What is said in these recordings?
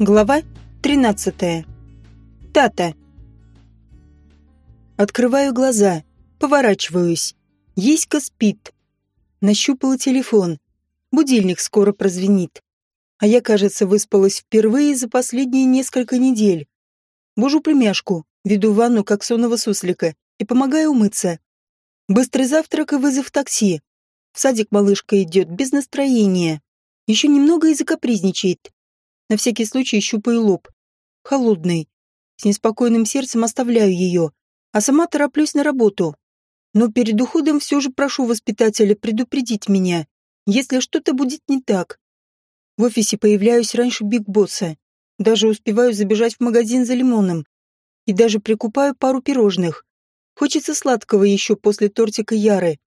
Глава 13. Тата. Открываю глаза, поворачиваюсь. Еська спит. Нащупала телефон. Будильник скоро прозвенит. А я, кажется, выспалась впервые за последние несколько недель. Бужу племяшку, веду ванну, как сонного суслика, и помогаю умыться. Быстрый завтрак и вызов такси. В садик малышка идет без настроения. Еще немного и закапризничает. На всякий случай щупаю лоб. Холодный. С неспокойным сердцем оставляю ее, а сама тороплюсь на работу. Но перед уходом все же прошу воспитателя предупредить меня, если что-то будет не так. В офисе появляюсь раньше Биг Босса. Даже успеваю забежать в магазин за лимоном. И даже прикупаю пару пирожных. Хочется сладкого еще после тортика Яры.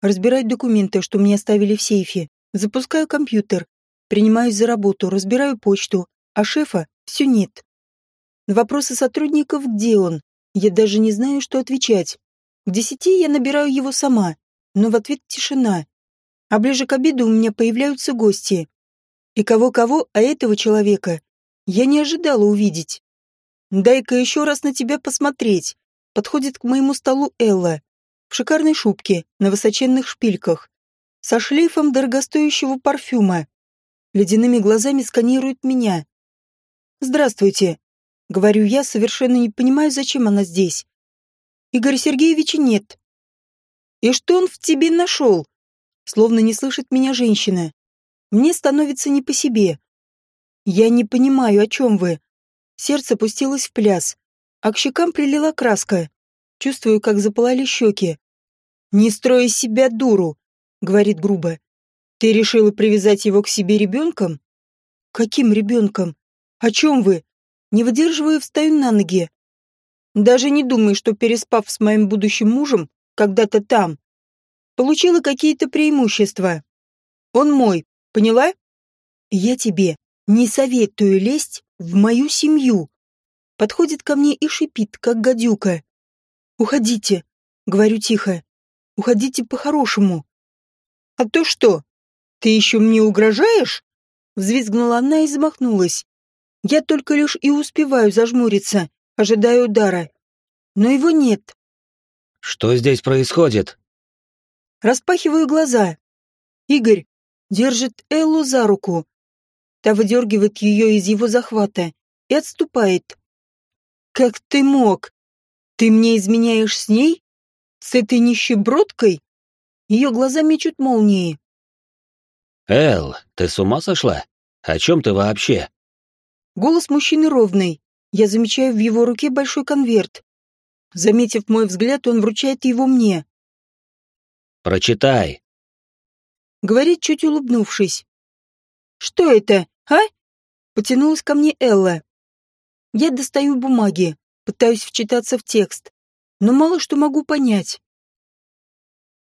Разбирать документы, что мне оставили в сейфе. Запускаю компьютер. Принимаюсь за работу, разбираю почту, а шефа все нет. На вопросы сотрудников, где он, я даже не знаю, что отвечать. К десяти я набираю его сама, но в ответ тишина. А ближе к обеду у меня появляются гости. И кого-кого, а этого человека я не ожидала увидеть. «Дай-ка еще раз на тебя посмотреть», подходит к моему столу Элла в шикарной шубке на высоченных шпильках со шлейфом дорогостоящего парфюма ледяными глазами сканирует меня. «Здравствуйте», — говорю я, совершенно не понимаю, зачем она здесь. Игоря Сергеевича нет. «И что он в тебе нашел?» Словно не слышит меня женщина. Мне становится не по себе. Я не понимаю, о чем вы. Сердце пустилось в пляс, а к щекам прилила краска. Чувствую, как запылали щеки. «Не строй себя дуру», — говорит грубо. Ты решила привязать его к себе ребенком? Каким ребенком? О чем вы? Не выдерживаю, встаю на ноги. Даже не думай, что переспав с моим будущим мужем, когда-то там, получила какие-то преимущества. Он мой, поняла? Я тебе не советую лезть в мою семью. Подходит ко мне и шипит, как гадюка. Уходите, говорю тихо. Уходите по-хорошему. А то что? «Ты еще мне угрожаешь?» Взвизгнула она и замахнулась. Я только лишь и успеваю зажмуриться, ожидая удара. Но его нет. «Что здесь происходит?» Распахиваю глаза. Игорь держит Эллу за руку. Та выдергивает ее из его захвата и отступает. «Как ты мог? Ты мне изменяешь с ней? С этой нищебродкой?» Ее глаза мечут молнии. «Эл, ты с ума сошла? О чем ты вообще?» Голос мужчины ровный. Я замечаю в его руке большой конверт. Заметив мой взгляд, он вручает его мне. «Прочитай», — говорит, чуть улыбнувшись. «Что это, а?» — потянулась ко мне Элла. Я достаю бумаги, пытаюсь вчитаться в текст, но мало что могу понять.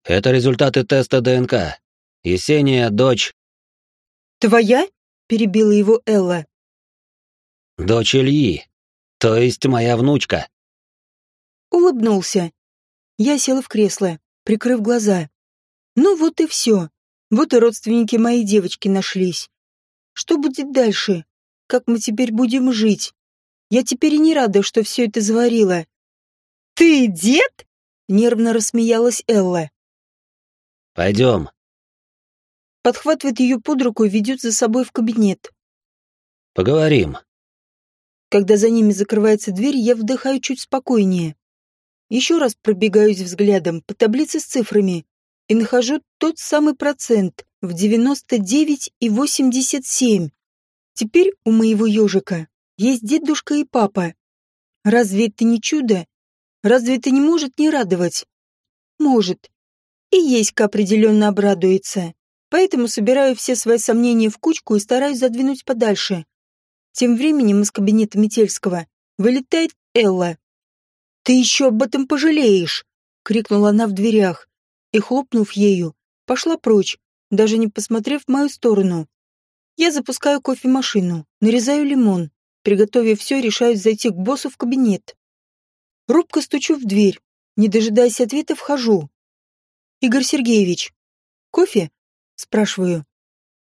«Это результаты теста ДНК. Есения, дочь...» «Твоя?» — перебила его Элла. «Дочь Ильи, то есть моя внучка». Улыбнулся. Я села в кресло, прикрыв глаза. Ну вот и все. Вот и родственники моей девочки нашлись. Что будет дальше? Как мы теперь будем жить? Я теперь и не рада, что все это заварила. «Ты дед?» — нервно рассмеялась Элла. «Пойдем, подхватывает ее под руку и ведет за собой в кабинет. «Поговорим». Когда за ними закрывается дверь, я вдыхаю чуть спокойнее. Еще раз пробегаюсь взглядом по таблице с цифрами и нахожу тот самый процент в 99,87. Теперь у моего ежика есть дедушка и папа. Разве это не чудо? Разве это не может не радовать? Может. И Еська определенно обрадуется. Поэтому собираю все свои сомнения в кучку и стараюсь задвинуть подальше. Тем временем из кабинета Метельского вылетает Элла. «Ты еще об этом пожалеешь!» — крикнула она в дверях и, хлопнув ею, пошла прочь, даже не посмотрев в мою сторону. Я запускаю кофемашину, нарезаю лимон, приготовив все, решаюсь зайти к боссу в кабинет. Робко стучу в дверь, не дожидаясь ответа, вхожу. «Игорь Сергеевич, кофе?» Спрашиваю.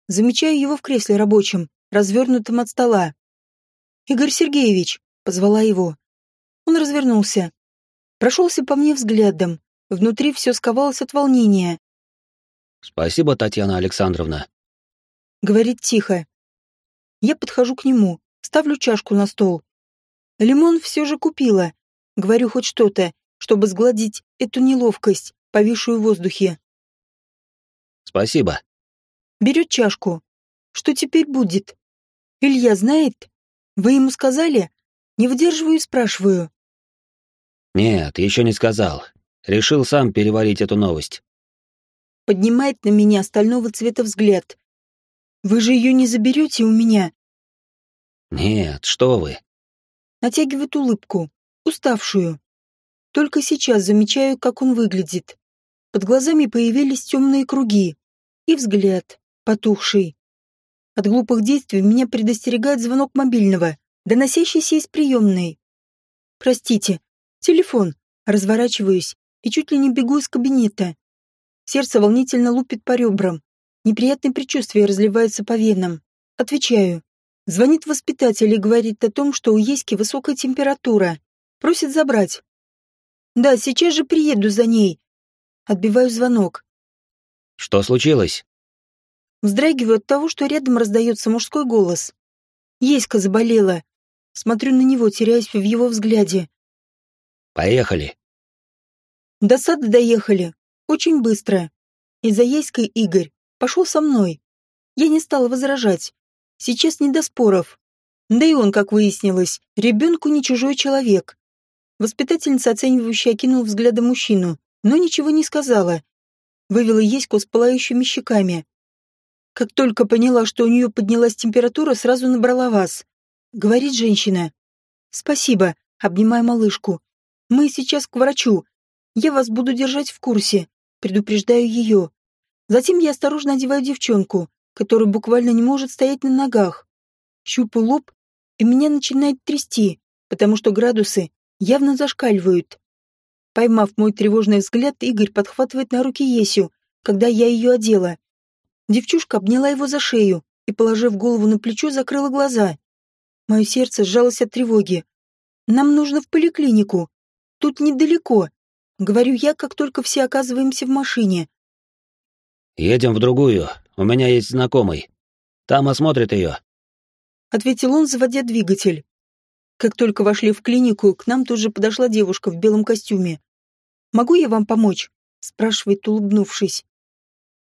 Замечаю его в кресле рабочем, развернутом от стола. «Игорь Сергеевич!» — позвала его. Он развернулся. Прошелся по мне взглядом. Внутри все сковалось от волнения. «Спасибо, Татьяна Александровна», — говорит тихо. Я подхожу к нему, ставлю чашку на стол. Лимон все же купила. Говорю хоть что-то, чтобы сгладить эту неловкость, повисшую в воздухе. «Спасибо». Берет чашку. Что теперь будет? Илья знает? Вы ему сказали? Не выдерживаю и спрашиваю. Нет, еще не сказал. Решил сам переварить эту новость. Поднимает на меня стального цвета взгляд. Вы же ее не заберете у меня? Нет, что вы. Натягивает улыбку, уставшую. Только сейчас замечаю, как он выглядит. Под глазами появились темные круги. И взгляд, потухший. От глупых действий меня предостерегает звонок мобильного, доносящийся из приемной. Простите, телефон. Разворачиваюсь и чуть ли не бегу из кабинета. Сердце волнительно лупит по ребрам. Неприятное предчувствие разливается по венам. Отвечаю. Звонит воспитатель и говорит о том, что у Еськи высокая температура. Просит забрать. Да, сейчас же приеду за ней. Отбиваю звонок. Что случилось? Вздрагиваю от того, что рядом раздается мужской голос. Еська заболела. Смотрю на него, теряясь в его взгляде. Поехали. До сада доехали. Очень быстро. Из-за Еськой Игорь пошел со мной. Я не стала возражать. Сейчас не до споров. Да и он, как выяснилось, ребенку не чужой человек. Воспитательница, оценивающая, окинула взглядом мужчину, но ничего не сказала. Вывела Еську с пылающими щеками. Как только поняла, что у нее поднялась температура, сразу набрала вас. Говорит женщина. Спасибо, обнимая малышку. Мы сейчас к врачу. Я вас буду держать в курсе. Предупреждаю ее. Затем я осторожно одеваю девчонку, которая буквально не может стоять на ногах. Щупаю лоб, и меня начинает трясти, потому что градусы явно зашкаливают. Поймав мой тревожный взгляд, Игорь подхватывает на руки Есю, когда я ее одела. Девчушка обняла его за шею и, положив голову на плечо, закрыла глаза. Мое сердце сжалось от тревоги. «Нам нужно в поликлинику. Тут недалеко», — говорю я, как только все оказываемся в машине. «Едем в другую. У меня есть знакомый. Там осмотрит ее», — ответил он, заводя двигатель. Как только вошли в клинику, к нам тут же подошла девушка в белом костюме. «Могу я вам помочь?» — спрашивает, улыбнувшись.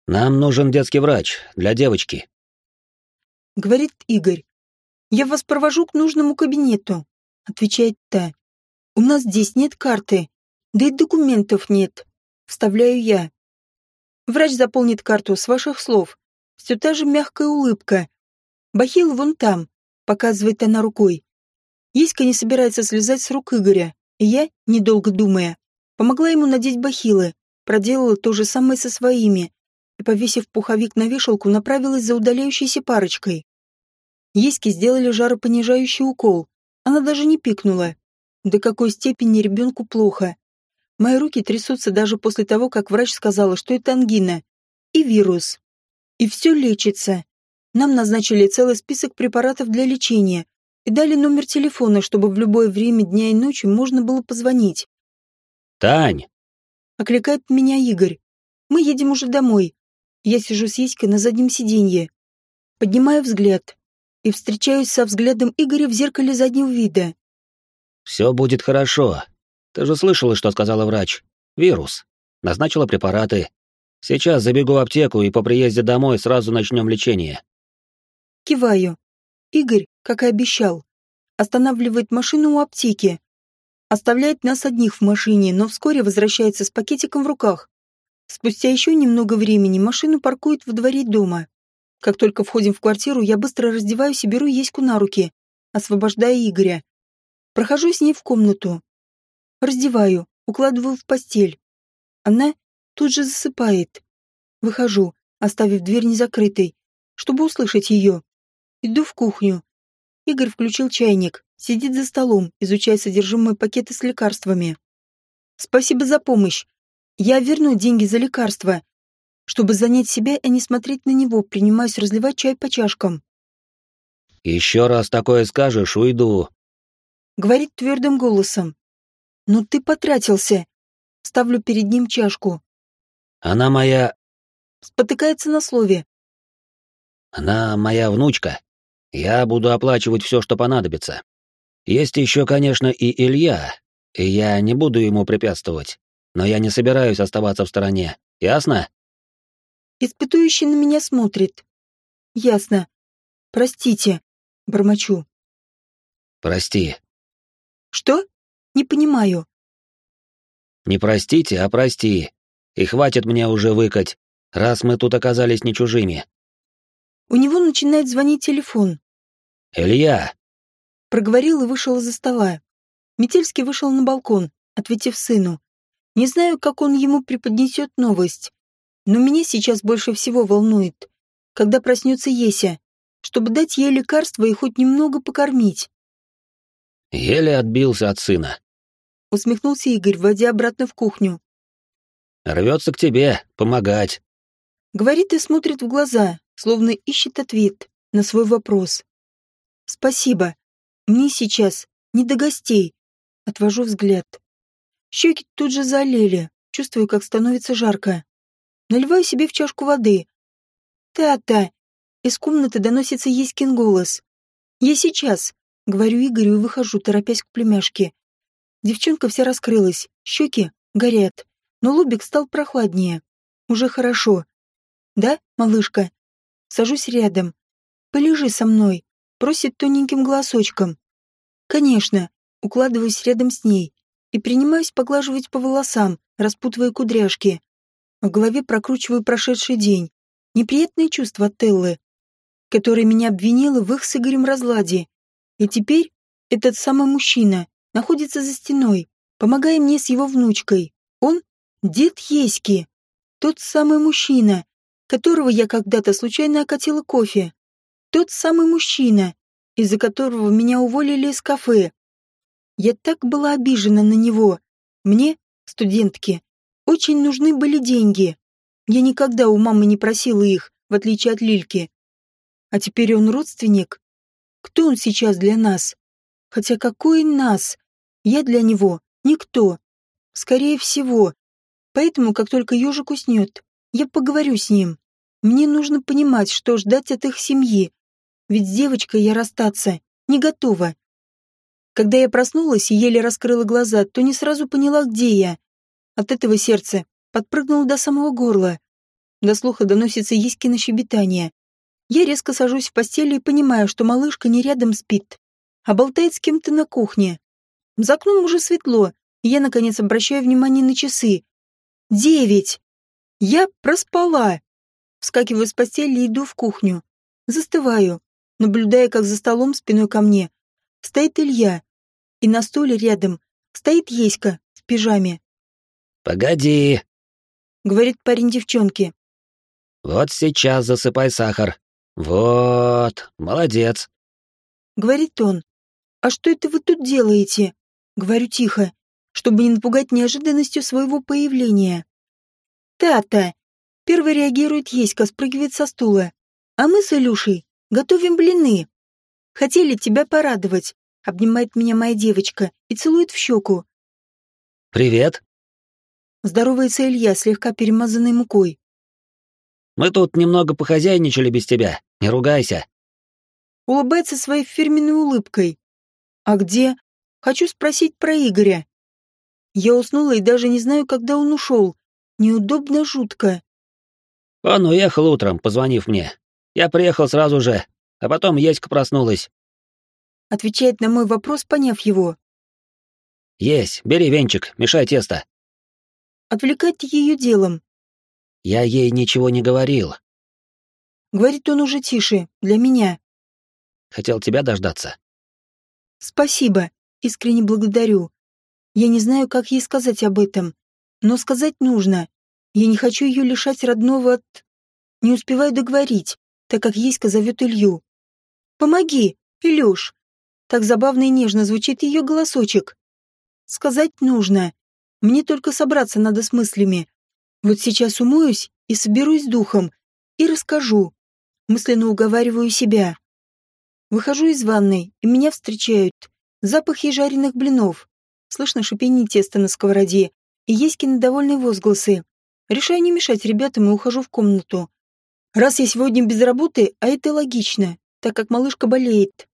Нам нужен детский врач для девочки. Говорит Игорь. Я вас провожу к нужному кабинету, отвечает та. У нас здесь нет карты, да и документов нет. Вставляю я. Врач заполнит карту с ваших слов. Все та же мягкая улыбка. Бахил вон там, показывает она рукой. Еська не собирается слезать с рук Игоря, и я, недолго думая, помогла ему надеть бахилы, проделала то же самое со своими и, повесив пуховик на вешалку, направилась за удаляющейся парочкой. Еське сделали жаропонижающий укол. Она даже не пикнула. До какой степени ребенку плохо. Мои руки трясутся даже после того, как врач сказала, что это ангина. И вирус. И все лечится. Нам назначили целый список препаратов для лечения и дали номер телефона, чтобы в любое время дня и ночи можно было позвонить. «Тань!» — окликает меня Игорь. «Мы едем уже домой. Я сижу с Еськой на заднем сиденье. Поднимаю взгляд и встречаюсь со взглядом Игоря в зеркале заднего вида. «Все будет хорошо. Ты же слышала, что сказала врач. Вирус. Назначила препараты. Сейчас забегу в аптеку и по приезде домой сразу начнем лечение». Киваю. Игорь, как и обещал, останавливает машину у аптеки. Оставляет нас одних в машине, но вскоре возвращается с пакетиком в руках. Спустя еще немного времени машину паркуют во дворе дома. Как только входим в квартиру, я быстро раздеваюсь и беру Еську на руки, освобождая Игоря. Прохожу с ней в комнату. Раздеваю, укладываю в постель. Она тут же засыпает. Выхожу, оставив дверь незакрытой, чтобы услышать ее. Иду в кухню. Игорь включил чайник, сидит за столом, изучая содержимое пакета с лекарствами. «Спасибо за помощь», я верну деньги за лекарства, чтобы занять себя и не смотреть на него, принимаюсь разливать чай по чашкам. Еще раз такое скажешь, уйду. Говорит твердым голосом. Но ты потратился. Ставлю перед ним чашку. Она моя... Спотыкается на слове. Она моя внучка. Я буду оплачивать все, что понадобится. Есть еще, конечно, и Илья, и я не буду ему препятствовать. Но я не собираюсь оставаться в стороне. Ясно? Испытующий на меня смотрит. Ясно. Простите. Бормочу. Прости. Что? Не понимаю. Не простите, а прости. И хватит мне уже выкать, раз мы тут оказались не чужими. У него начинает звонить телефон. Илья. Проговорил и вышел из-за стола. Метельский вышел на балкон, ответив сыну. Не знаю, как он ему преподнесет новость, но меня сейчас больше всего волнует, когда проснется Еся, чтобы дать ей лекарство и хоть немного покормить. Еле отбился от сына. Усмехнулся Игорь, вводя обратно в кухню. Рвется к тебе, помогать. Говорит и смотрит в глаза, словно ищет ответ на свой вопрос. Спасибо. Мне сейчас не до гостей. Отвожу взгляд. Щеки тут же залили, чувствую, как становится жарко. Наливаю себе в чашку воды. «Та-та!» Из комнаты доносится Еськин голос. «Я сейчас!» — говорю Игорю и выхожу, торопясь к племяшке. Девчонка вся раскрылась, щеки горят, но лобик стал прохладнее. Уже хорошо. «Да, малышка?» Сажусь рядом. «Полежи со мной», — просит тоненьким голосочком. «Конечно», — укладываюсь рядом с ней и принимаюсь поглаживать по волосам, распутывая кудряшки. В голове прокручиваю прошедший день. Неприятные чувства от Теллы, которая меня обвинила в их с Игорем разладе. И теперь этот самый мужчина находится за стеной, помогая мне с его внучкой. Он — дед Еськи. Тот самый мужчина, которого я когда-то случайно окатила кофе. Тот самый мужчина, из-за которого меня уволили из кафе. Я так была обижена на него. Мне, студентке, очень нужны были деньги. Я никогда у мамы не просила их, в отличие от Лильки. А теперь он родственник. Кто он сейчас для нас? Хотя какой нас? Я для него никто. Скорее всего. Поэтому, как только ежик уснет, я поговорю с ним. Мне нужно понимать, что ждать от их семьи. Ведь с девочкой я расстаться не готова. Когда я проснулась и еле раскрыла глаза, то не сразу поняла, где я. От этого сердце подпрыгнуло до самого горла. До слуха доносится Еськино щебетание. Я резко сажусь в постели и понимаю, что малышка не рядом спит, а болтает с кем-то на кухне. За окном уже светло, и я, наконец, обращаю внимание на часы. Девять! Я проспала! Вскакиваю с постели и иду в кухню. Застываю, наблюдая, как за столом спиной ко мне стоит Илья, и на стуле рядом стоит Еська в пижаме. «Погоди», — говорит парень девчонке. «Вот сейчас засыпай сахар. Вот, молодец», — говорит он. «А что это вы тут делаете?» — говорю тихо, чтобы не напугать неожиданностью своего появления. «Тата!» — первый реагирует Еська, спрыгивает со стула. «А мы с Илюшей готовим блины. Хотели тебя порадовать. Обнимает меня моя девочка и целует в щеку. «Привет!» Здоровается Илья, слегка перемазанной мукой. «Мы тут немного похозяйничали без тебя, не ругайся!» Улыбается своей фирменной улыбкой. «А где?» Хочу спросить про Игоря. Я уснула и даже не знаю, когда он ушел. Неудобно жутко. Он уехал утром, позвонив мне. Я приехал сразу же, а потом Еська проснулась отвечает на мой вопрос, поняв его. «Есть, бери венчик, мешай тесто». Отвлекать ее делом. Я ей ничего не говорил. Говорит он уже тише, для меня. Хотел тебя дождаться. Спасибо, искренне благодарю. Я не знаю, как ей сказать об этом, но сказать нужно. Я не хочу ее лишать родного от... Не успеваю договорить, так как Еська зовет Илью. «Помоги, Илюш!» Так забавно и нежно звучит ее голосочек. Сказать нужно. Мне только собраться надо с мыслями. Вот сейчас умоюсь и соберусь духом. И расскажу. Мысленно уговариваю себя. Выхожу из ванной, и меня встречают запахи жареных блинов. Слышно шипение теста на сковороде и есть недовольные возгласы. Решаю не мешать ребятам и ухожу в комнату. Раз я сегодня без работы, а это логично, так как малышка болеет.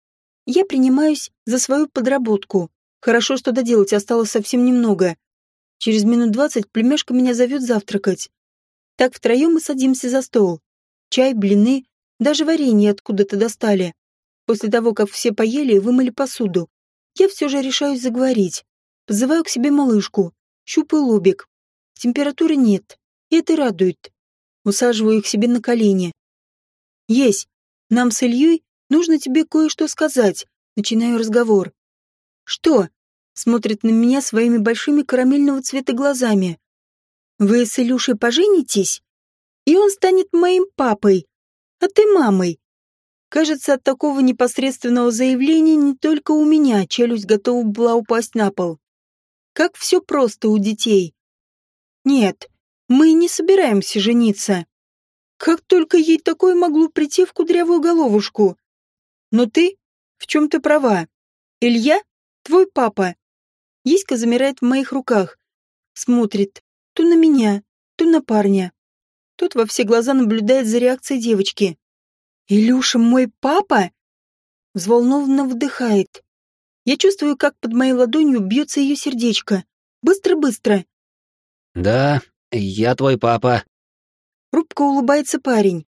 Я принимаюсь за свою подработку. Хорошо, что доделать осталось совсем немного. Через минут двадцать племяшка меня зовет завтракать. Так втроем мы садимся за стол. Чай, блины, даже варенье откуда-то достали. После того, как все поели и вымыли посуду, я все же решаюсь заговорить. Позываю к себе малышку, щупаю лобик. Температуры нет, и это радует. Усаживаю их себе на колени. Есть. Нам с Ильей нужно тебе кое-что сказать. Начинаю разговор. Что? Смотрит на меня своими большими карамельного цвета глазами. Вы с Илюшей поженитесь? И он станет моим папой, а ты мамой. Кажется, от такого непосредственного заявления не только у меня челюсть готова была упасть на пол. Как все просто у детей. Нет, мы не собираемся жениться. Как только ей такое могло прийти в кудрявую головушку. Но ты в чем-то права. Илья — твой папа. Еська замирает в моих руках. Смотрит то на меня, то на парня. Тот во все глаза наблюдает за реакцией девочки. «Илюша мой папа?» Взволнованно вдыхает. Я чувствую, как под моей ладонью бьется ее сердечко. Быстро-быстро. «Да, я твой папа». Рубко улыбается парень.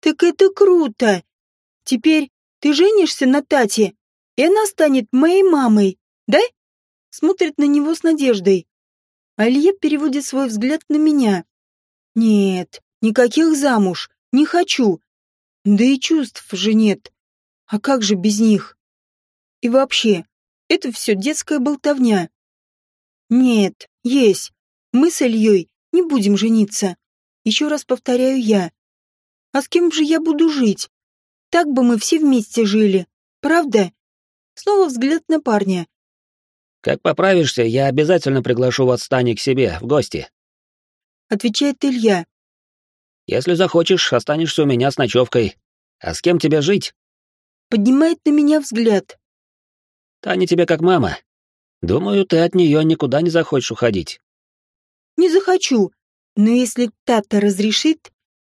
«Так это круто! Теперь ты женишься на Тате, и она станет моей мамой, да?» Смотрит на него с надеждой. Алье переводит свой взгляд на меня. «Нет, никаких замуж, не хочу. Да и чувств же нет. А как же без них? И вообще, это все детская болтовня. Нет, есть. Мы с Ильей не будем жениться. Еще раз повторяю я. А с кем же я буду жить? Так бы мы все вместе жили. Правда? Снова взгляд на парня. Как поправишься, я обязательно приглашу вас с Таней к себе в гости. Отвечает Илья. Если захочешь, останешься у меня с ночевкой. А с кем тебе жить? Поднимает на меня взгляд. Таня тебе как мама. Думаю, ты от нее никуда не захочешь уходить. Не захочу. Но если Тата разрешит,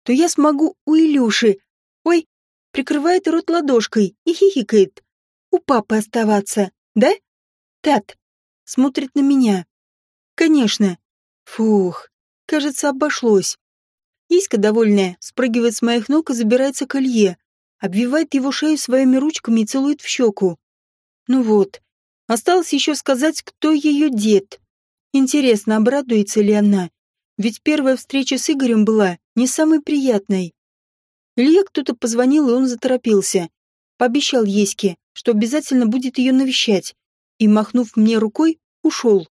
то я смогу у Илюши. Ой, прикрывает рот ладошкой и хихикает. У папы оставаться, да? Тат. Смотрит на меня. Конечно. Фух, кажется, обошлось. Иська, довольная, спрыгивает с моих ног и забирается к Илье, обвивает его шею своими ручками и целует в щеку. Ну вот, осталось еще сказать, кто ее дед. Интересно, обрадуется ли она? Ведь первая встреча с Игорем была не самой приятной. Илье кто-то позвонил, и он заторопился. Пообещал Еське, что обязательно будет ее навещать, и, махнув мне рукой, ушел.